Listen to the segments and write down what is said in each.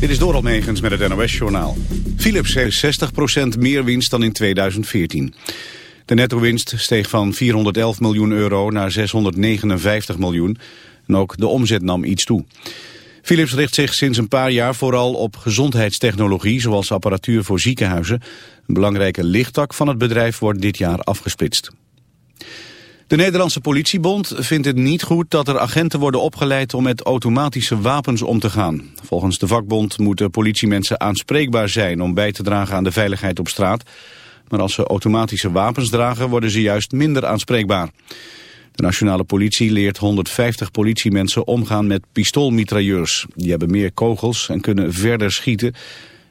Dit is Doral Megens met het NOS-journaal. Philips heeft 60% meer winst dan in 2014. De netto-winst steeg van 411 miljoen euro naar 659 miljoen. En ook de omzet nam iets toe. Philips richt zich sinds een paar jaar vooral op gezondheidstechnologie... zoals apparatuur voor ziekenhuizen. Een belangrijke lichttak van het bedrijf wordt dit jaar afgesplitst. De Nederlandse politiebond vindt het niet goed dat er agenten worden opgeleid om met automatische wapens om te gaan. Volgens de vakbond moeten politiemensen aanspreekbaar zijn om bij te dragen aan de veiligheid op straat. Maar als ze automatische wapens dragen worden ze juist minder aanspreekbaar. De nationale politie leert 150 politiemensen omgaan met pistoolmitrailleurs. Die hebben meer kogels en kunnen verder schieten.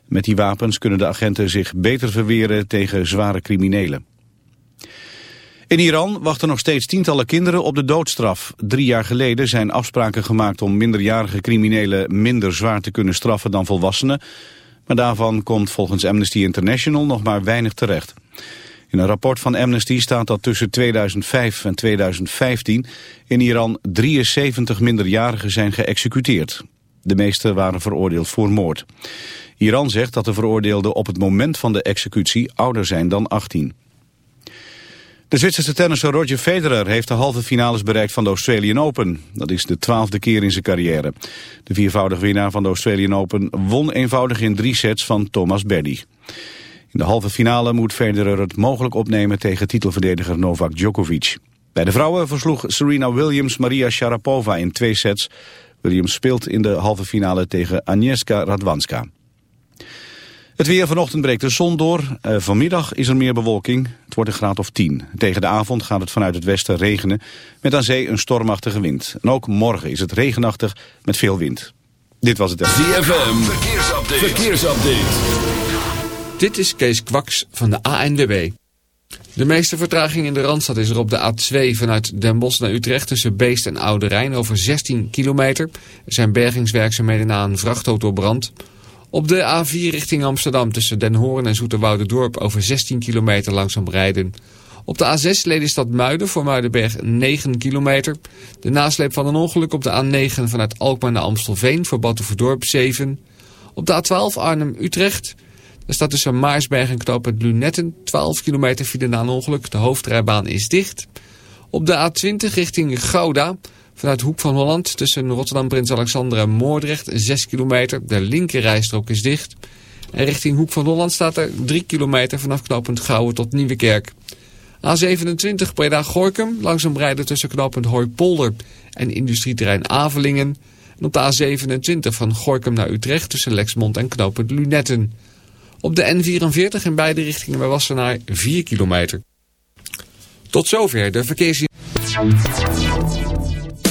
Met die wapens kunnen de agenten zich beter verweren tegen zware criminelen. In Iran wachten nog steeds tientallen kinderen op de doodstraf. Drie jaar geleden zijn afspraken gemaakt om minderjarige criminelen minder zwaar te kunnen straffen dan volwassenen. Maar daarvan komt volgens Amnesty International nog maar weinig terecht. In een rapport van Amnesty staat dat tussen 2005 en 2015 in Iran 73 minderjarigen zijn geëxecuteerd. De meeste waren veroordeeld voor moord. Iran zegt dat de veroordeelden op het moment van de executie ouder zijn dan 18. De Zwitserse tennisser Roger Federer heeft de halve finales bereikt van de Australian Open. Dat is de twaalfde keer in zijn carrière. De viervoudig winnaar van de Australian Open won eenvoudig in drie sets van Thomas Berdy. In de halve finale moet Federer het mogelijk opnemen tegen titelverdediger Novak Djokovic. Bij de vrouwen versloeg Serena Williams Maria Sharapova in twee sets. Williams speelt in de halve finale tegen Agnieszka Radwanska. Het weer vanochtend breekt de zon door. Uh, vanmiddag is er meer bewolking. Het wordt een graad of 10. Tegen de avond gaat het vanuit het westen regenen. Met aan zee een stormachtige wind. En ook morgen is het regenachtig met veel wind. Dit was het. ZFM. Verkeersupdate. Verkeersupdate. Dit is Kees Kwaks van de ANWB. De meeste vertraging in de Randstad is er op de A2 vanuit Den Bosch naar Utrecht tussen Beest en Oude Rijn over 16 kilometer. Er zijn bergingswerkzaamheden na een vrachtautobrand. brand. Op de A4 richting Amsterdam tussen Den Hoorn en Dorp over 16 kilometer langzaam rijden. Op de A6 Lelystad Muiden voor Muidenberg 9 kilometer. De nasleep van een ongeluk op de A9 vanuit Alkmaar naar Amstelveen voor Batuverdorp 7. Op de A12 Arnhem-Utrecht. Daar staat tussen Maarsberg en knooppunt Lunetten 12 kilometer file na een ongeluk. De hoofdrijbaan is dicht. Op de A20 richting Gouda Vanuit Hoek van Holland tussen Rotterdam, Prins Alexander en Moordrecht 6 kilometer. De linkerrijstrook is dicht. En richting Hoek van Holland staat er 3 kilometer vanaf knooppunt Gouwen tot Nieuwekerk. A27 Breda-Gorkum, langzaam rijden tussen knooppunt Hooipolder en industrieterrein Avelingen. En op de A27 van Gorkum naar Utrecht tussen Lexmond en knooppunt Lunetten. Op de N44 in beide richtingen bij Wassenaar 4 kilometer. Tot zover de verkeers...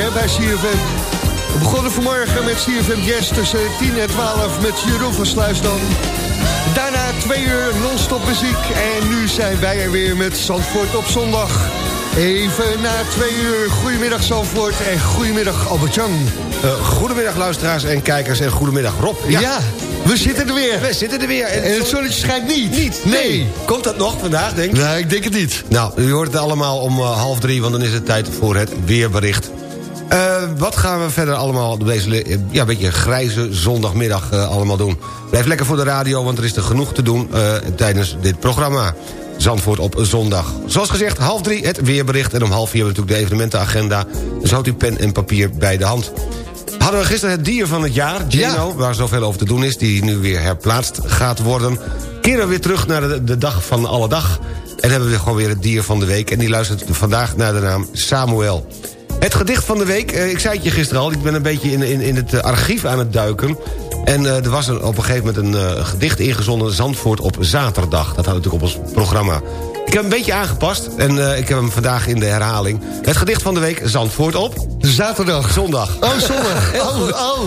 Hè, bij CFM. We begonnen vanmorgen met CFM Jazz tussen 10 en 12 met Jeroen van Sluisdam. Daarna twee uur non-stop muziek. En nu zijn wij er weer met Zandvoort op zondag. Even na twee uur. Goedemiddag Zandvoort en goedemiddag Albert-Jan. Uh, goedemiddag luisteraars en kijkers en goedemiddag Rob. Ja. ja. We zitten er weer. We zitten er weer. En, en het zonnetje schijnt niet. Niet? Nee. Komt dat nog vandaag, denk ik? Nee, ik denk het niet. Nou, u hoort het allemaal om uh, half drie, want dan is het tijd voor het weerbericht. Wat gaan we verder allemaal op deze ja, beetje grijze zondagmiddag uh, allemaal doen? Blijf lekker voor de radio, want er is er genoeg te doen tijdens dit programma. Zandvoort op zondag. Zoals gezegd, half drie het weerbericht... en om half vier natuurlijk de evenementenagenda. Dus houdt u pen en papier bij de hand. Hadden we gisteren het dier van het jaar, Gino, ja. waar zoveel over te doen is... die nu weer herplaatst gaat worden. Keren we weer terug naar de, de dag van alle dag... en hebben we gewoon weer het dier van de week... en die luistert vandaag naar de naam Samuel. Het gedicht van de week, eh, ik zei het je gisteren al... ik ben een beetje in, in, in het eh, archief aan het duiken... En uh, er was op een gegeven moment een gedicht ingezonden... Zandvoort op zaterdag. Dat had natuurlijk op ons programma. Ik heb hem een beetje aangepast en eh, ik heb hem vandaag in de herhaling. Het gedicht van de week, Zandvoort op... Zaterdag. Zondag. Oh, zondag. Oh, oh.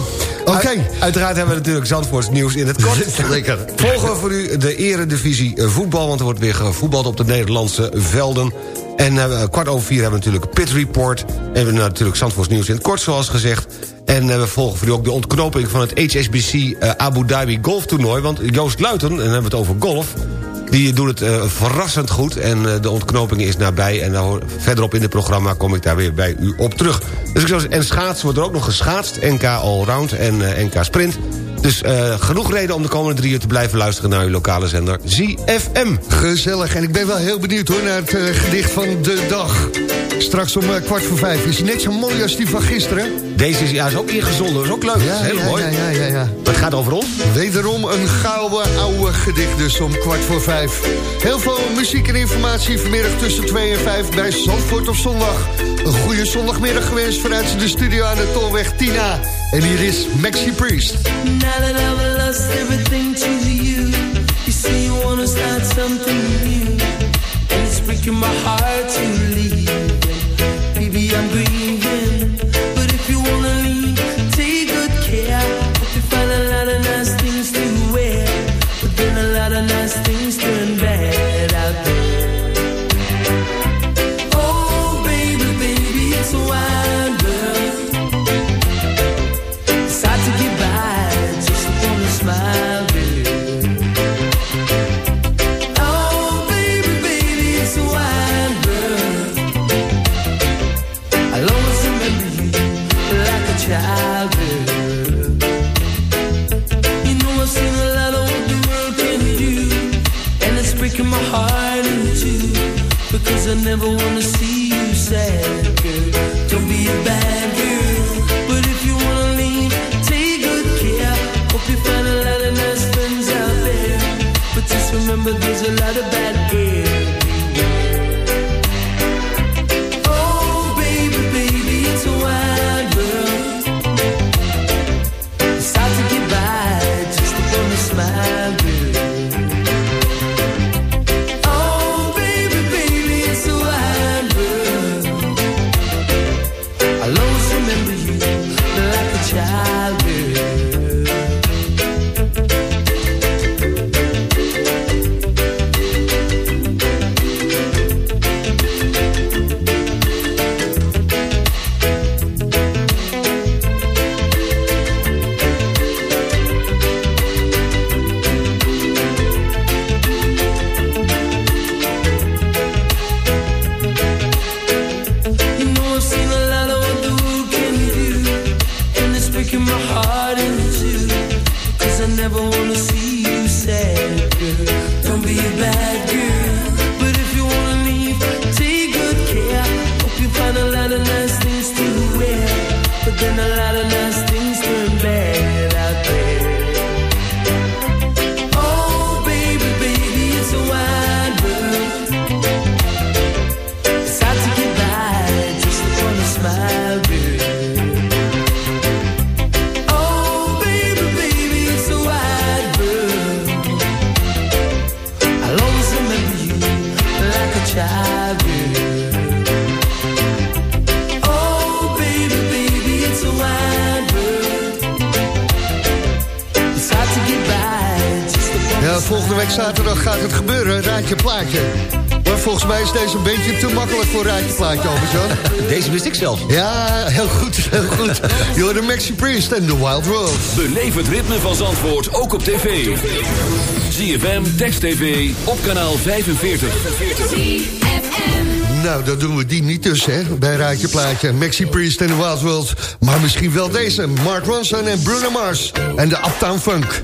Oké. Uit- uiteraard hebben we natuurlijk Zandvoorts nieuws in het kort. Lekker. Volgen we voor u de eredivisie eh, voetbal... want er wordt weer gevoetbald op de Nederlandse velden. En eh, kwart over vier hebben we natuurlijk Pit Report. En we natuurlijk Zandvoorts nieuws in het kort, zoals gezegd. En we volgen voor u ook de ontknoping van het HSBC Abu Dhabi golftoernooi. Want Joost Luiten, en dan hebben we het over golf... Die doet het eh, verrassend goed en eh, de ontknoping is nabij. En verderop in het programma kom ik daar weer bij u op terug. Dus ik zou en schaatsen wordt er ook nog geschaatst. NK Allround en eh, NK Sprint. Dus genoeg reden om de komende drie uur te blijven luisteren... naar uw lokale zender ZFM. Gezellig. En ik ben wel heel benieuwd hoor naar het gedicht van de dag. Straks om kwart voor vijf. Is net zo mooi als die van gisteren. Deze is, ja, is ook ingezonden, dat is ook leuk. Ja, heel ja, mooi. ja, ja, ja, ja. Het gaat over ons. Wederom een gouden oude gedicht dus om kwart voor vijf. Heel veel muziek en informatie vanmiddag tussen 2 en 5 bij Zandvoort op zondag. Een goede zondagmiddag gewenst vanuit de studio aan de Tolweg Tina. En hier is Maxi Priest. Now that I've lost everything to you, you say you wanna start something new, and it's breaking my heart to leave. Baby, I'm grieving, Plaatje. Maar volgens mij is deze een beetje te makkelijk voor Raadje Plaatje, Albert-Jan. Deze wist ik zelf. Ja, heel goed, heel goed. You're the Maxi Priest en The Wild World. Beleef het ritme van Zandvoort ook op tv. ZFM, Text TV, op kanaal 45. Nou, dan doen we die niet dus, hè, bij Raadje Plaatje. Maxi Priest en The Wild World. Maar misschien wel deze, Mark Ronson en Bruno Mars. En de Uptown Funk.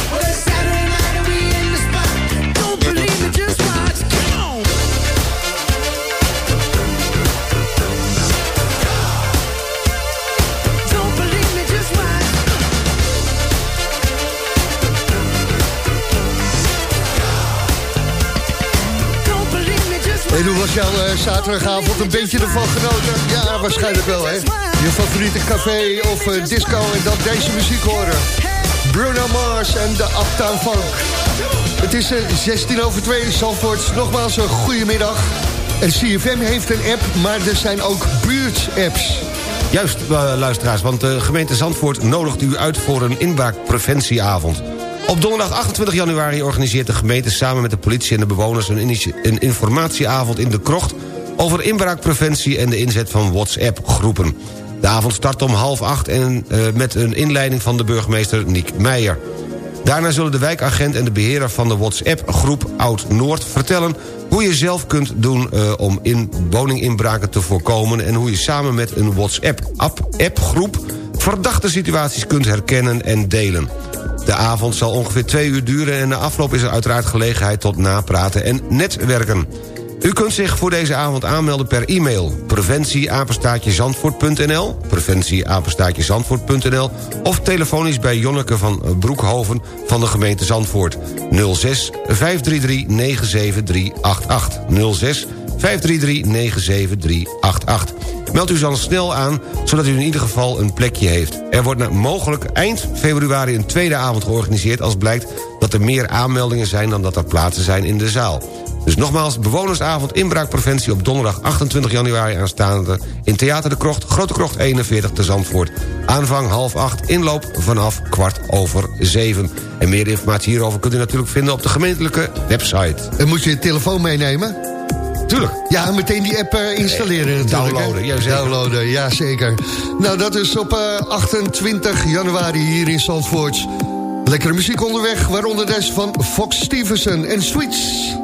Jouw eh, zaterdagavond een beetje ervan genoten? Ja, waarschijnlijk wel, hè? Je favoriete café of eh, disco en dan deze muziek horen. Bruno Mars en de Uptown Funk. Het is eh, 16 over 2 Zandvoort. Nogmaals een goede middag. En CFM heeft een app, maar er zijn ook buurt-apps. Juist, eh, luisteraars, want de gemeente Zandvoort nodigt u uit voor een inbraakpreventieavond. Op donderdag 28 januari organiseert de gemeente samen met de politie en de bewoners... een, een informatieavond in de krocht over inbraakpreventie en de inzet van WhatsApp-groepen. De avond start om half acht en, eh, met een inleiding van de burgemeester Niek Meijer. Daarna zullen de wijkagent en de beheerder van de WhatsApp-groep Oud-Noord vertellen... hoe je zelf kunt doen eh, om in woninginbraken te voorkomen... en hoe je samen met een WhatsApp-groep verdachte situaties kunt herkennen en delen. De avond zal ongeveer twee uur duren en na afloop is er uiteraard gelegenheid tot napraten en netwerken. U kunt zich voor deze avond aanmelden per e-mail. preventieapenstaatjezandvoort.nl preventieapenstaatjezandvoort.nl of telefonisch bij Jonneke van Broekhoven van de gemeente Zandvoort. 06 533 97388. 06 533 97388. Meld u dan snel aan, zodat u in ieder geval een plekje heeft. Er wordt mogelijk eind februari een tweede avond georganiseerd... als blijkt dat er meer aanmeldingen zijn dan dat er plaatsen zijn in de zaal. Dus nogmaals, bewonersavond inbraakpreventie op donderdag 28 januari aanstaande... in Theater de Krocht, Grote Krocht 41 te Zandvoort. Aanvang half acht, inloop vanaf kwart over zeven. En meer informatie hierover kunt u natuurlijk vinden op de gemeentelijke website. En moet je je telefoon meenemen? Tuurlijk. Ja, meteen die app eh, installeren downloaden, ja, zeker. Downloaden, ja zeker. Nou, dat is op eh, 28 januari hier in Zandvoort. Lekkere muziek onderweg, waaronder des van Fox Stevenson en Sweets.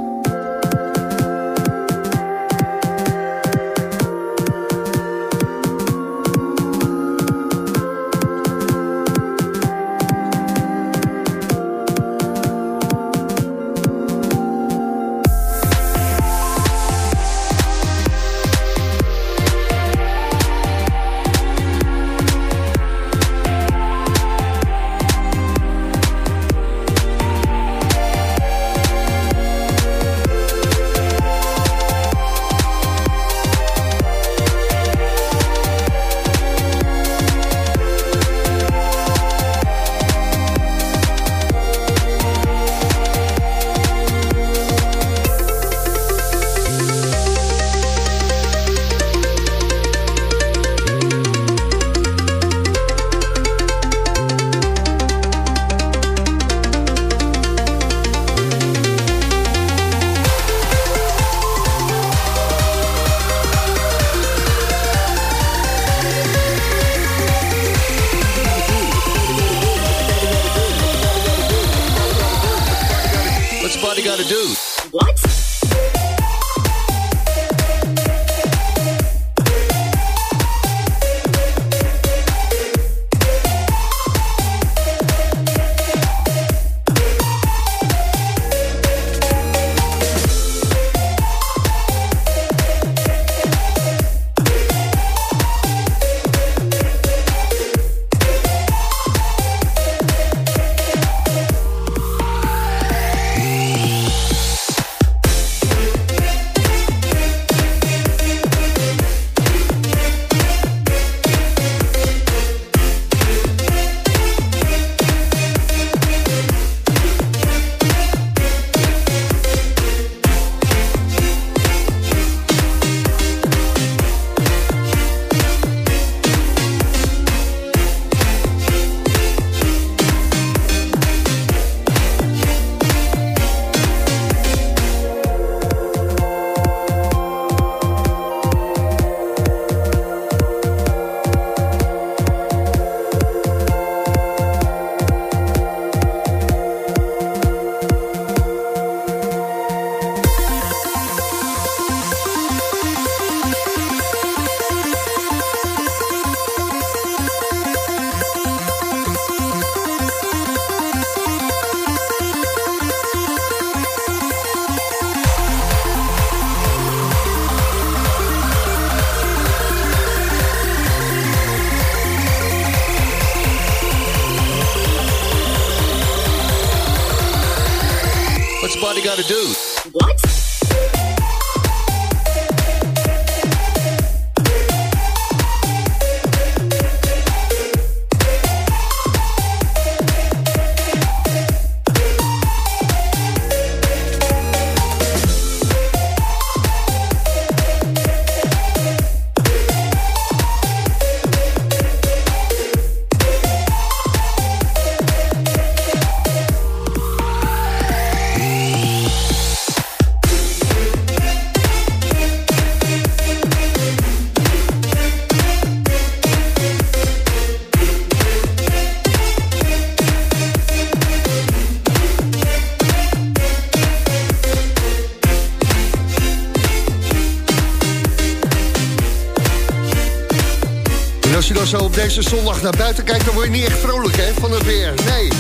Deze zondag naar buiten kijkt... dan word je niet echt vrolijk hè, van het weer. Nee.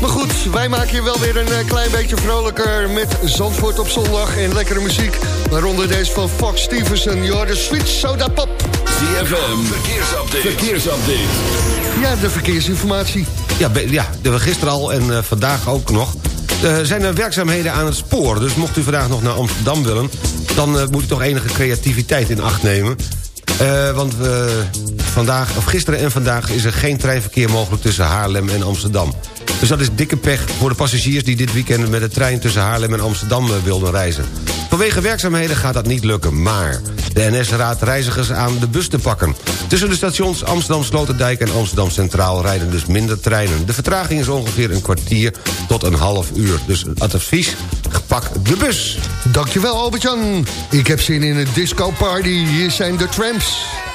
Maar goed, wij maken je wel weer een eh, klein beetje vrolijker... met Zandvoort op zondag en lekkere muziek. Waaronder deze van Fox Stevenson. The sweet soda pop. ZFM, verkeersupdate. Verkeersupdate. Ja, de verkeersinformatie. Ja, ja de, gisteren al en eh, vandaag ook nog. Er zijn er werkzaamheden aan het spoor. Dus mocht u vandaag nog naar Amsterdam willen... dan eh, moet u toch enige creativiteit in acht nemen. Eh, want eh, vandaag, of gisteren en vandaag is er geen treinverkeer mogelijk... tussen Haarlem en Amsterdam. Dus dat is dikke pech voor de passagiers... die dit weekend met de trein tussen Haarlem en Amsterdam eh, wilden reizen. Vanwege werkzaamheden gaat dat niet lukken, maar... de NS raadt reizigers aan de bus te pakken. Tussen de stations Amsterdam Sloterdijk en Amsterdam Centraal... rijden dus minder treinen. De vertraging is ongeveer een kwartier tot een half uur. Dus het advies, pak de bus. Dankjewel Albert-Jan. Ik heb zin in een disco party. Hier zijn de Tramps.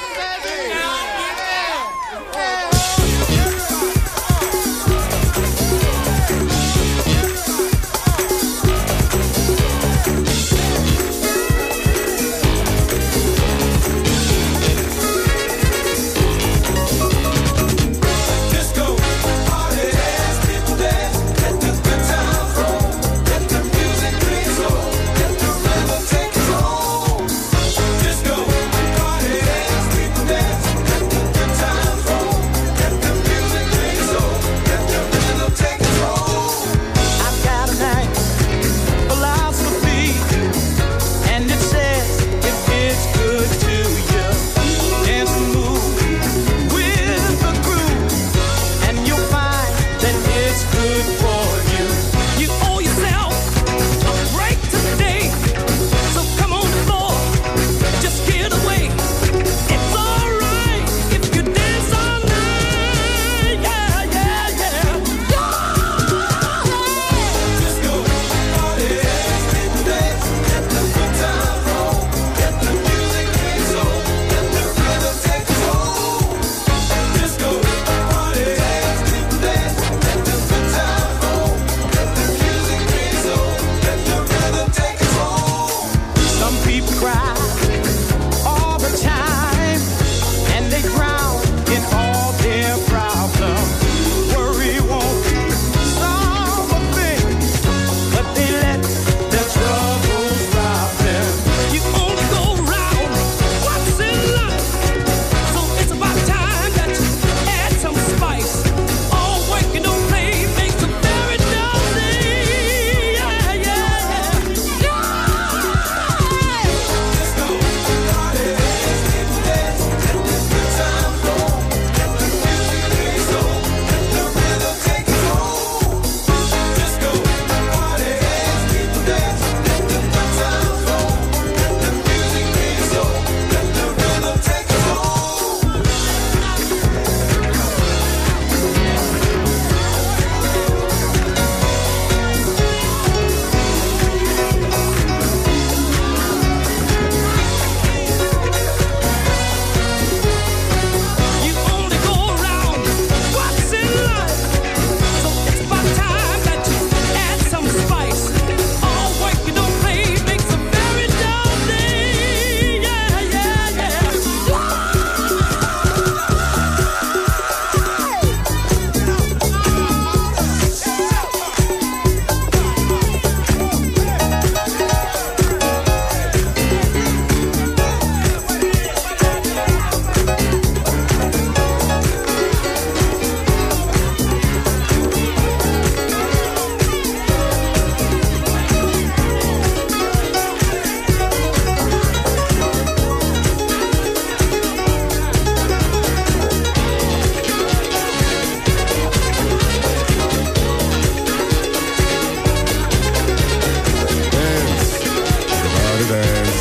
Everybody dance.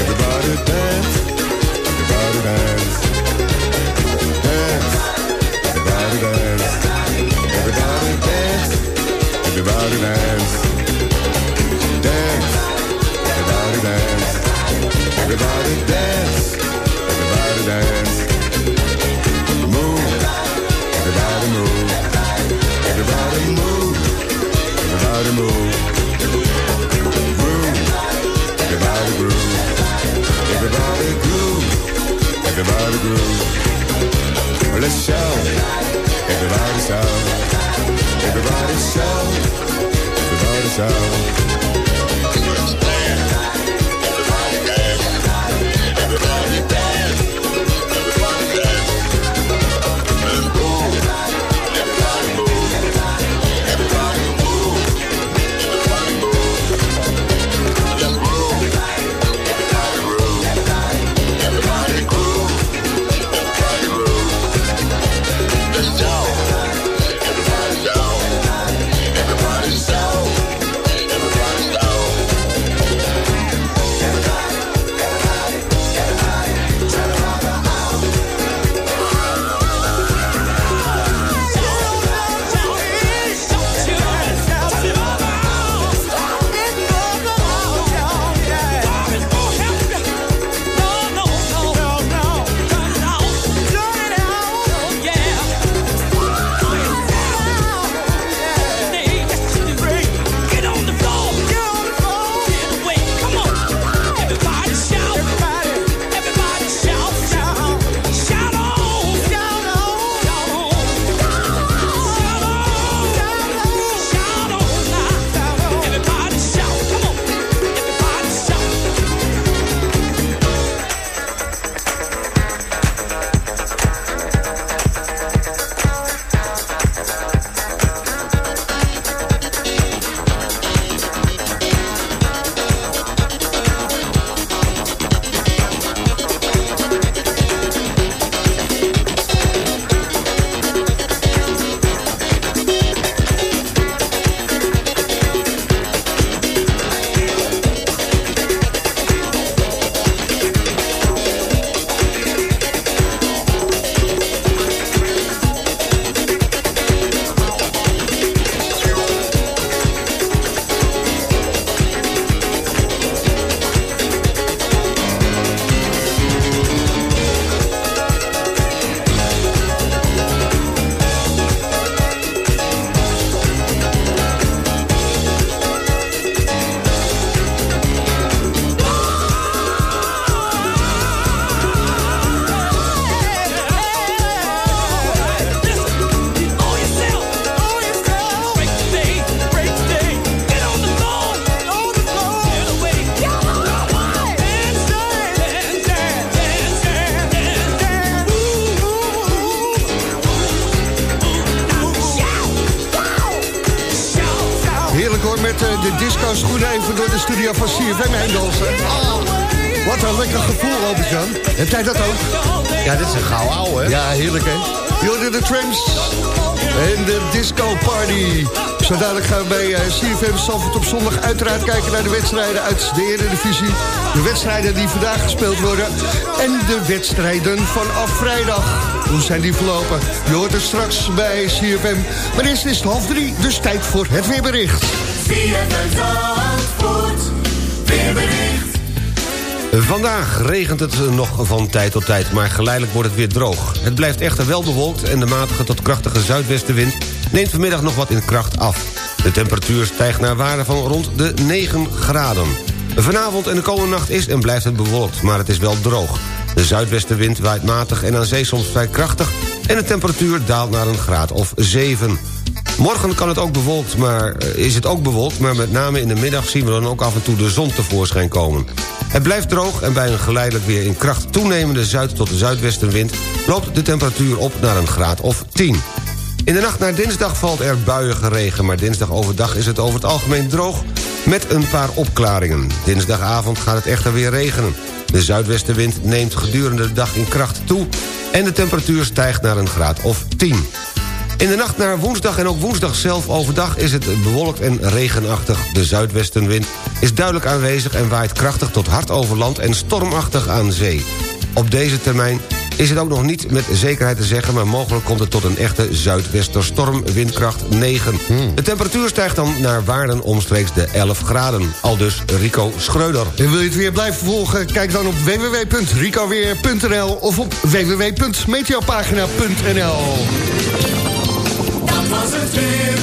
Everybody dance. Everybody dance. Dance. Everybody dance. Everybody dance. Everybody dance. Dance. Everybody dance. Everybody dance. Everybody dance. Move. Everybody move. Everybody move. Everybody move. Everybody groove. Let's shout. Everybody shout. Everybody shout. Everybody shout. Wedstrijden uit de Eredivisie. De wedstrijden die vandaag gespeeld worden. En de wedstrijden vanaf vrijdag. Hoe zijn die verlopen? Je hoort het straks bij CFM. Maar eerst is het half drie, dus tijd voor het weerbericht. Vandaag regent het nog van tijd tot tijd, maar geleidelijk wordt het weer droog. Het blijft echter wel bewolkt en de matige tot krachtige zuidwestenwind neemt vanmiddag nog wat in kracht af. De temperatuur stijgt naar waarde van rond de 9 graden. Vanavond en de komende nacht is en blijft het bewolkt, maar het is wel droog. De zuidwestenwind waait matig en aan zee soms vrij krachtig... en de temperatuur daalt naar een graad of 7. Morgen kan het ook bewolkt, maar, eh, is het ook bewolkt... maar met name in de middag zien we dan ook af en toe de zon tevoorschijn komen. Het blijft droog en bij een geleidelijk weer in kracht toenemende zuid- tot zuidwestenwind... loopt de temperatuur op naar een graad of 10. In de nacht naar dinsdag valt er buiige regen... maar dinsdag overdag is het over het algemeen droog met een paar opklaringen. Dinsdagavond gaat het echter weer regenen. De zuidwestenwind neemt gedurende de dag in kracht toe... en de temperatuur stijgt naar een graad of 10. In de nacht naar woensdag en ook woensdag zelf overdag is het bewolkt en regenachtig. De zuidwestenwind is duidelijk aanwezig en waait krachtig tot hard over land en stormachtig aan zee. Op deze termijn is het ook nog niet met zekerheid te zeggen... maar mogelijk komt het tot een echte zuidwesterstorm, windkracht 9. Hmm. De temperatuur stijgt dan naar waarden omstreeks de 11 graden. Aldus Rico Schreuder. En wil je het weer blijven volgen? Kijk dan op www.ricoweer.nl of op www.meteopagina.nl Dat was het weer.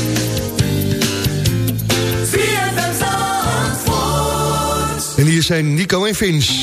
En hier zijn Nico en Vince.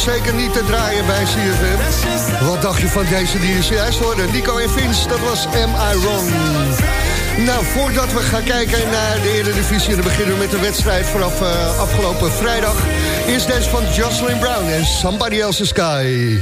zeker niet te draaien bij CFM. Wat dacht je van deze die je hij hoorde? Nico en Vince, dat was Am I Nou, voordat we gaan kijken naar de Eredivisie... dan beginnen we met de wedstrijd vanaf eh, afgelopen vrijdag. Is deze van Jocelyn Brown en Somebody Else's Sky.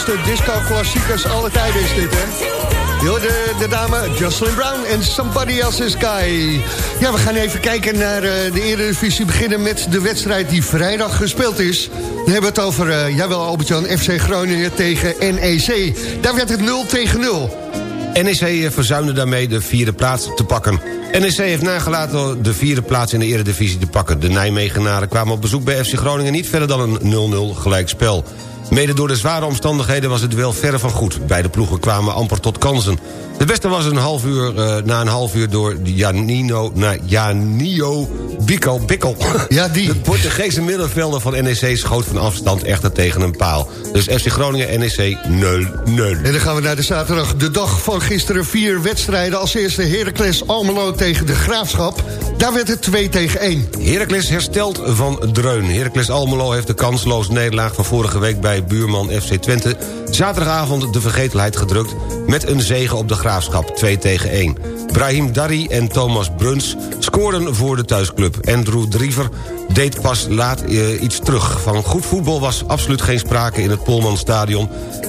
Grootste disco-klassiekers alle tijden is dit, hè? De, de dame Jocelyn Brown en Somebody Else's Guy. Ja, we gaan even kijken naar uh, de Eredivisie. Beginnen met de wedstrijd die vrijdag gespeeld is. Dan hebben we het over, uh, jawel Albert-Jan, FC Groningen tegen NEC. Daar werd het 0 tegen 0. NEC verzuimde daarmee de vierde plaats te pakken. NEC heeft nagelaten de vierde plaats in de eredivisie te pakken. De Nijmegenaren kwamen op bezoek bij FC Groningen niet verder dan een 0-0 gelijkspel. Mede door de zware omstandigheden was het wel verre van goed. Beide ploegen kwamen amper tot kansen. De beste was een half uur, uh, na een half uur door Janino, na Janio Bikkel. Bikkel. Ja, die. De Portugese middenvelder van NEC schoot van afstand echter tegen een paal. Dus FC Groningen, NEC 0-0. En dan gaan we naar de zaterdag. De dag van gisteren vier wedstrijden. Als eerste Heracles Almelo tegen de Graafschap. Daar werd het 2 tegen 1. Heracles herstelt van dreun. Heracles Almelo heeft de kansloos nederlaag van vorige week... bij buurman FC Twente zaterdagavond de vergetelheid gedrukt... met een zege op de Graafschap, 2 tegen 1. Brahim Darry en Thomas Bruns scoorden voor de thuisclub. Andrew Driever deed pas laat uh, iets terug. Van goed voetbal was absoluut geen sprake in het Polmanstadion...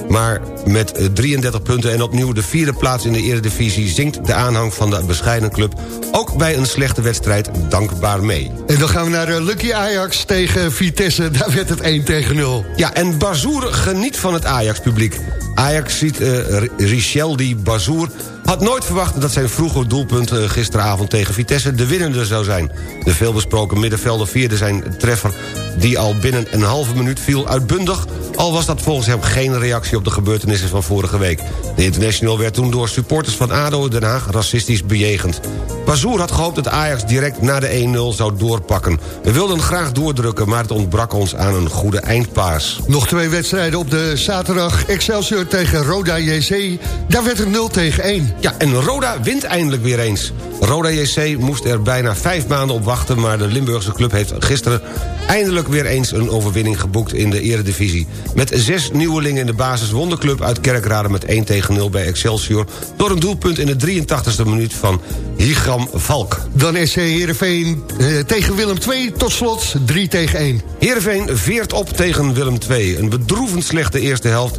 maar met 33 punten en opnieuw de vierde plaats in de eredivisie... zinkt de aanhang van de bescheiden club ook bij een slechte wedstrijd dankbaar mee. En dan gaan we naar uh, Lucky Ajax tegen Vitesse. Daar werd het 1 tegen 0. Ja, en Bazoer geniet van het Ajax-publiek. Ajax ziet uh, Richeldi Bazoer had nooit verwacht dat zijn vroege doelpunt uh, gisteravond tegen Vitesse de winnende zou zijn. De veelbesproken middenvelder vierde zijn treffer die al binnen een halve minuut viel uitbundig... al was dat volgens hem geen reactie op de gebeurtenissen van vorige week. De international werd toen door supporters van ADO Den Haag racistisch bejegend. Bazoer had gehoopt dat Ajax direct na de 1-0 zou doorpakken. We wilden graag doordrukken, maar het ontbrak ons aan een goede eindpaas. Nog twee wedstrijden op de zaterdag. Excelsior tegen Roda JC. Daar werd het 0 tegen 1. Ja, en Roda wint eindelijk weer eens. Roda JC moest er bijna vijf maanden op wachten... maar de Limburgse club heeft gisteren eindelijk weer eens een overwinning geboekt in de eredivisie. Met zes nieuwelingen in de basis won de club uit Kerkrade met 1 tegen 0 bij Excelsior... door een doelpunt in de 83e minuut van Higram Valk. Dan is Heerenveen eh, tegen Willem 2 tot slot 3 tegen 1. Heerenveen veert op tegen Willem 2. Een bedroevend slechte eerste helft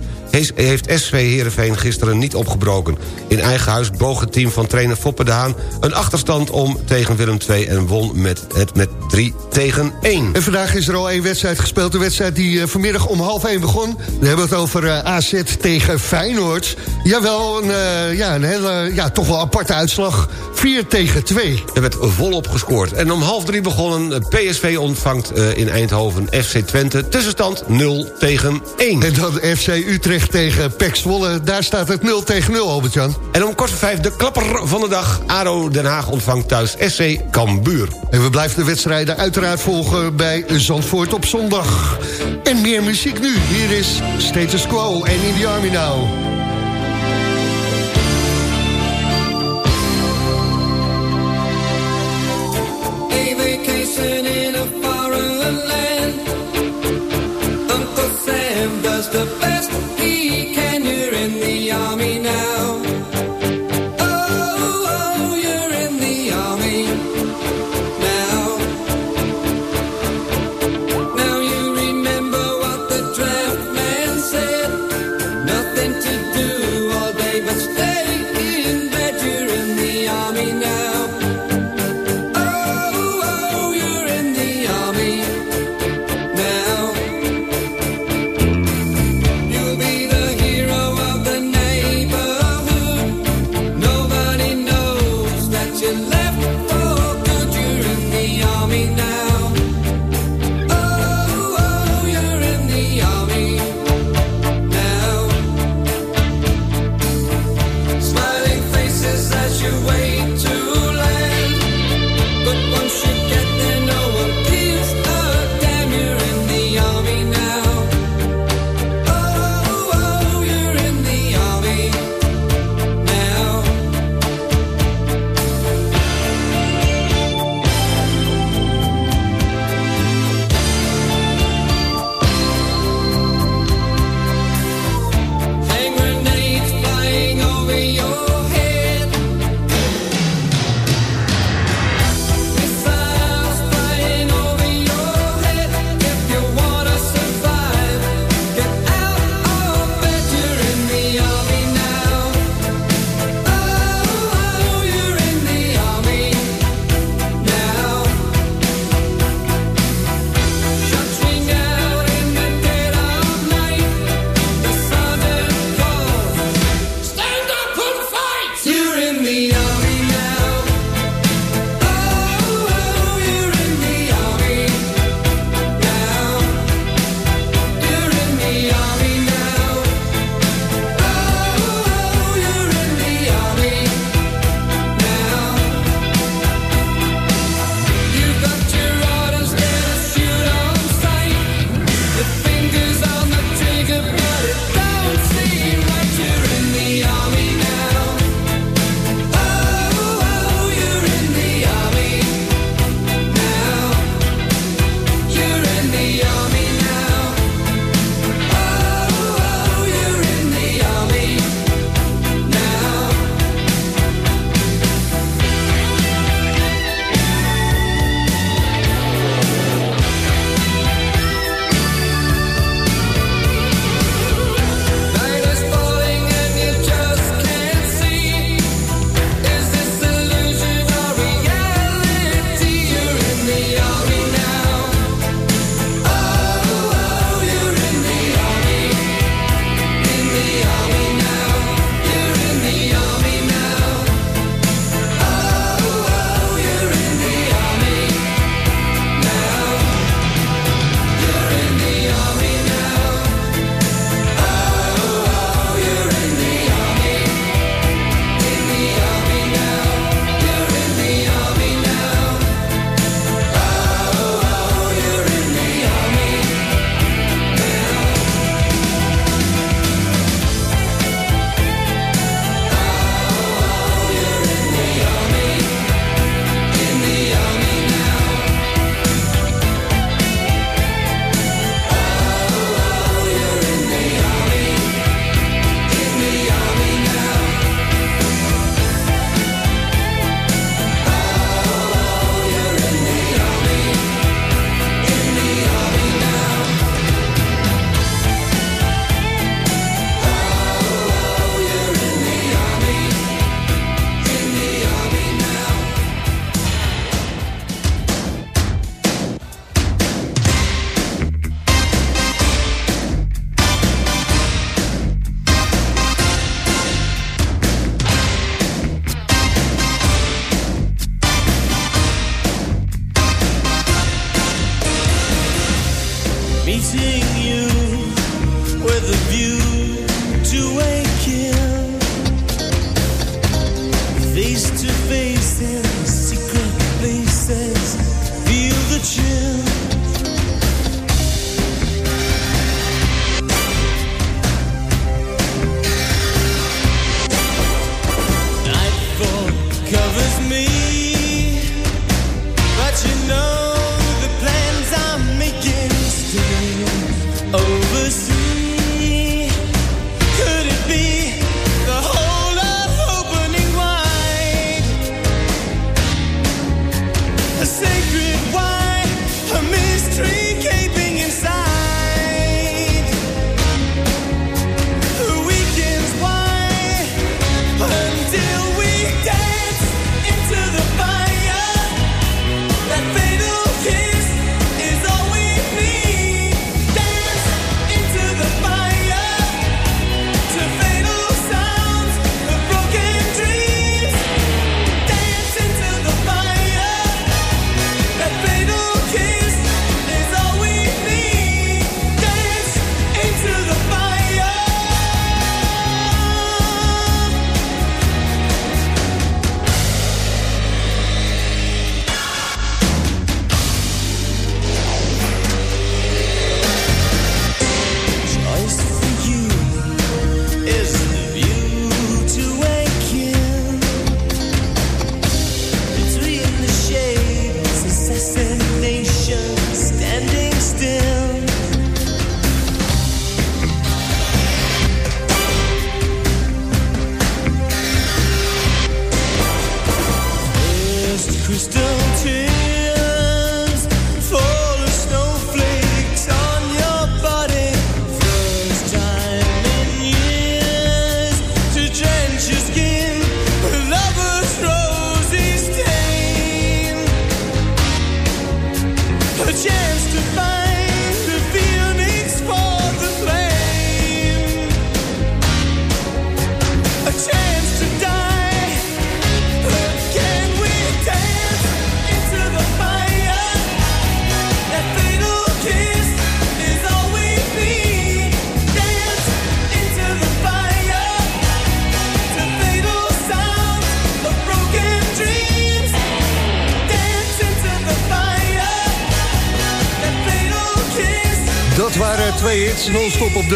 heeft SV Heerenveen gisteren niet opgebroken. In eigen huis boog het team van trainer Foppe de Haan... een achterstand om tegen Willem II en won met het met 3 tegen 1. En vandaag is er al één wedstrijd gespeeld. De wedstrijd die uh, vanmiddag om half 1 begon. We hebben het over uh, eh, AZ tegen Feyenoord. Jawel, een, uh, ja, een hele, ja, toch wel aparte uitslag. 4 tegen 2. Er werd volop gescoord. En om half 3 begonnen PSV ontvangt in Eindhoven FC Twente. Tussenstand 0 tegen 1. En dan FC Utrecht tegen Pek Zwolle. Daar staat het 0 tegen 0, Albert-Jan. En om kort voor vijf de klapper van de dag. ADO Den Haag ontvangt thuis SC Cambuur. En we blijven de wedstrijden uiteraard volgen bij Zandvoort op zondag. En meer muziek nu. Hier is Status Quo en In The Army Now. A vacation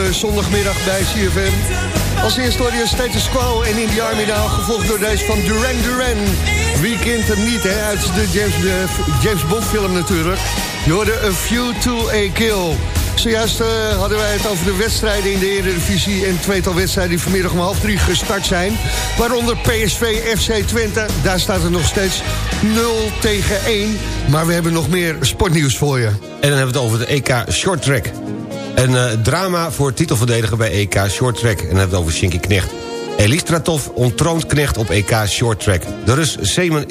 de zondagmiddag bij CFM. Als eerste hoorde je Status Quo en In The Army gevolgd door deze van Duran Duran. Wie kent hem niet, hè? Uit de James, de James Bond film natuurlijk. Je hoorde A Few to a Kill. Zojuist eh, hadden wij het over de wedstrijden in de Eredivisie... en tweetal wedstrijden die vanmiddag om half drie gestart zijn. Waaronder PSV FC Twente. Daar staat het nog steeds 0 tegen 1. Maar we hebben nog meer sportnieuws voor je. En dan hebben we het over de EK Short Track. Een eh, drama voor titelverdediger bij EK Short Track. En dan hebben we het over Shinky Knecht. Elistratov ontroont Knecht op EK Short Track. De Rus Semen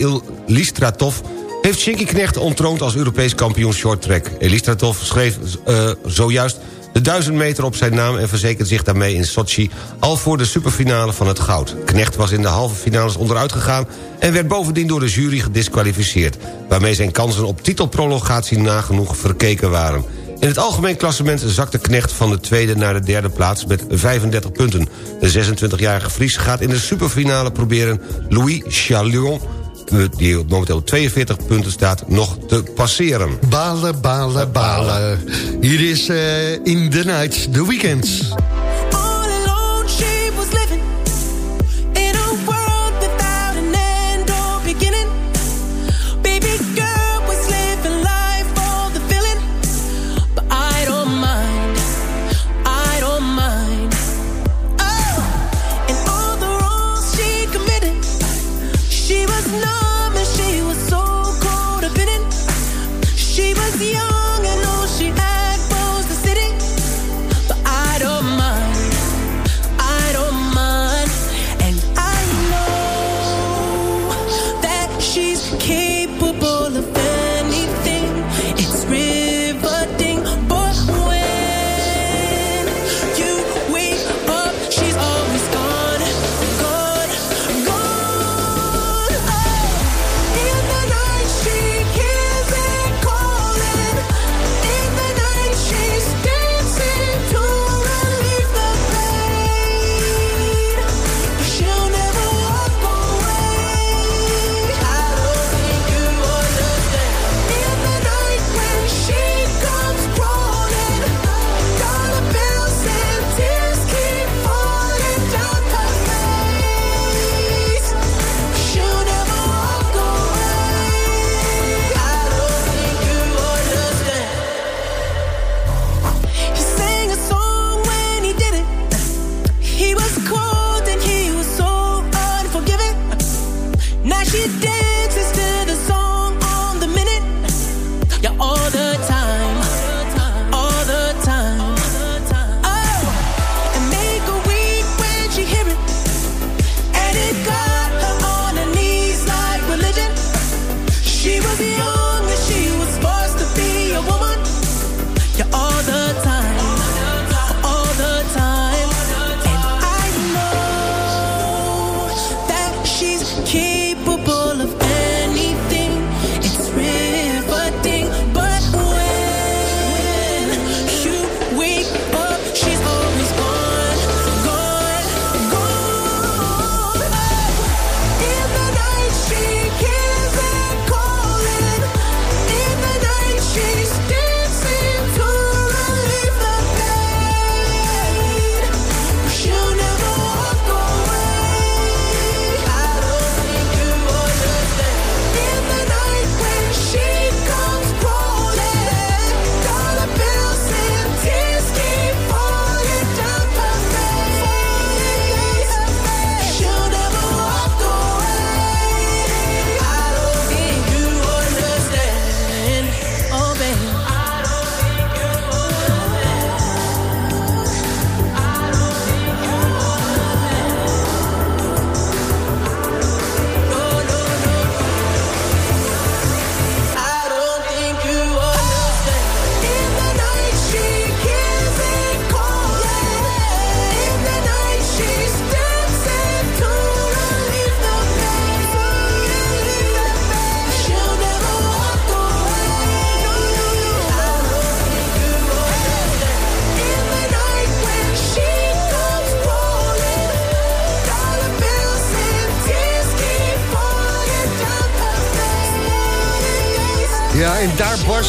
Elistratov heeft Shinky Knecht ontroond als Europees kampioen Short Track. Elistratov schreef eh, zojuist de 1000 meter op zijn naam... en verzekerde zich daarmee in Sochi al voor de superfinale van het goud. Knecht was in de halve finales onderuit gegaan... en werd bovendien door de jury gedisqualificeerd... waarmee zijn kansen op titelprolongatie nagenoeg verkeken waren. In het algemeen klassement zakte Knecht van de tweede naar de derde plaats met 35 punten. De 26-jarige Fries gaat in de superfinale proberen Louis Chalion die op momenteel 42 punten staat, nog te passeren. Balen, balen, balen. Hier is eh, In The Night, The Weekend.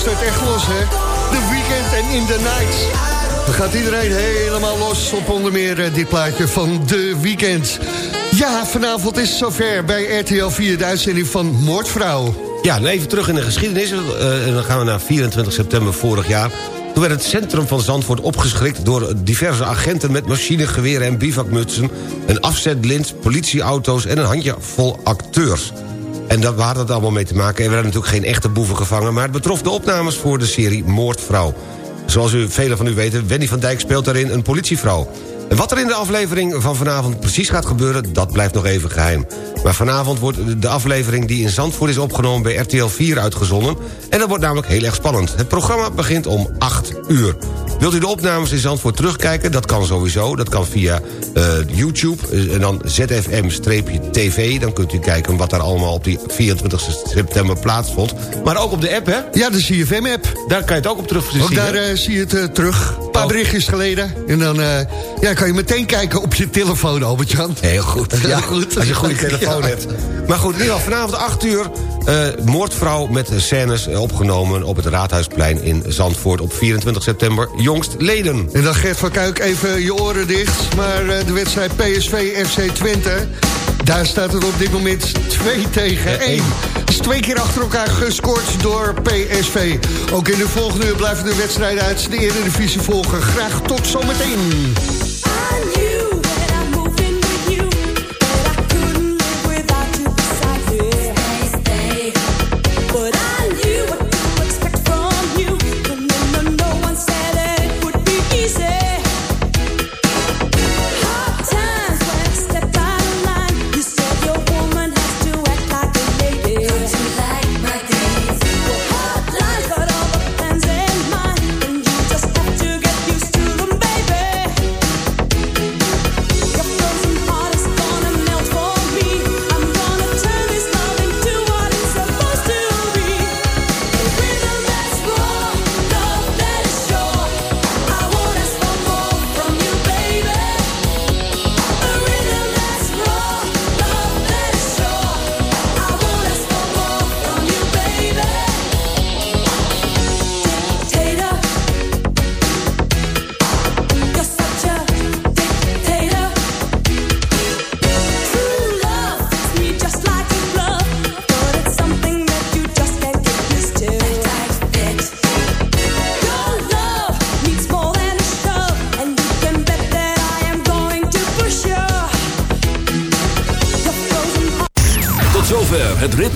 Het echt los, hè. The Weekend en In The Night. Dan gaat iedereen helemaal los op onder meer eh, dit plaatje van The Weekend. Ja, vanavond is het zover bij RTL 4, de uitzending van Moordvrouw. Ja, even terug in de geschiedenis. Eh, dan gaan we naar 24 september vorig jaar. Toen werd het centrum van Zandvoort opgeschrikt... door diverse agenten met machinegeweren en bivakmutsen... een afzetlint, politieauto's en een handjevol acteurs. En daar hadden het allemaal mee te maken. Er werden natuurlijk geen echte boeven gevangen... maar het betrof de opnames voor de serie Moordvrouw. Zoals u, velen van u weten, Wendy van Dijk speelt daarin een politievrouw. En wat er in de aflevering van vanavond precies gaat gebeuren... dat blijft nog even geheim. Maar vanavond wordt de aflevering die in Zandvoort is opgenomen... bij RTL 4 uitgezonden. En dat wordt namelijk heel erg spannend. Het programma begint om 8 uur. Wilt u de opnames in Zandvoort terugkijken? Dat kan sowieso. Dat kan via uh, YouTube uh, en dan ZFM-TV. Dan kunt u kijken wat daar allemaal op die 24 september plaatsvond. Maar ook op de app, hè? Ja, de CFM-app. Daar kan je het ook op terug zien. Ook daar uh, zie je het terug. Een paar oh. berichtjes geleden. En dan ja, kan je meteen kijken op je telefoon, Albert-Jan. Heel goed. Heel ja, goed. Als je een goede telefoon hebt. Maar goed, nu al vanavond 8 uur... moordvrouw met scènes opgenomen op het Raadhuisplein in Zandvoort... op 24 september jongst leden. En dan Gert van Kuik even je oren dicht. Maar uh, de wedstrijd PSV FC Twente... daar staat het op dit moment 2 tegen 1. Dus twee keer achter elkaar gescoord door PSV. Ook in de volgende uur blijven de wedstrijden uit de Eredivisie volgen. Graag tot zometeen.